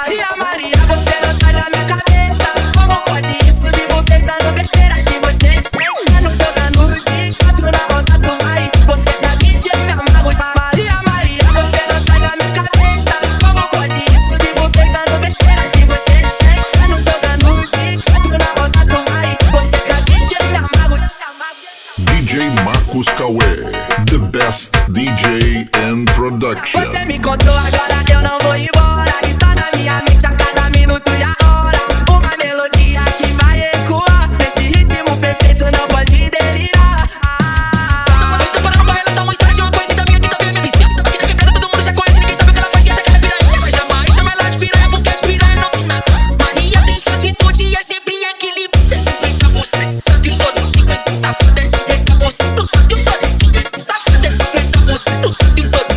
Maria, Maria, você não sai da minha cabeça. Como pode isso? Vivo pensando besteira que você senta jogando de quatro na roda do aí. Você sabe que eu me amarro. Maria, Maria, você não sai da minha cabeça. Como pode isso? Vivo pensando besteira que você senta jogando de quatro na roda do aí. Você sabe que eu me amarro. DJ Marcos Cauê, the best DJ in production. You took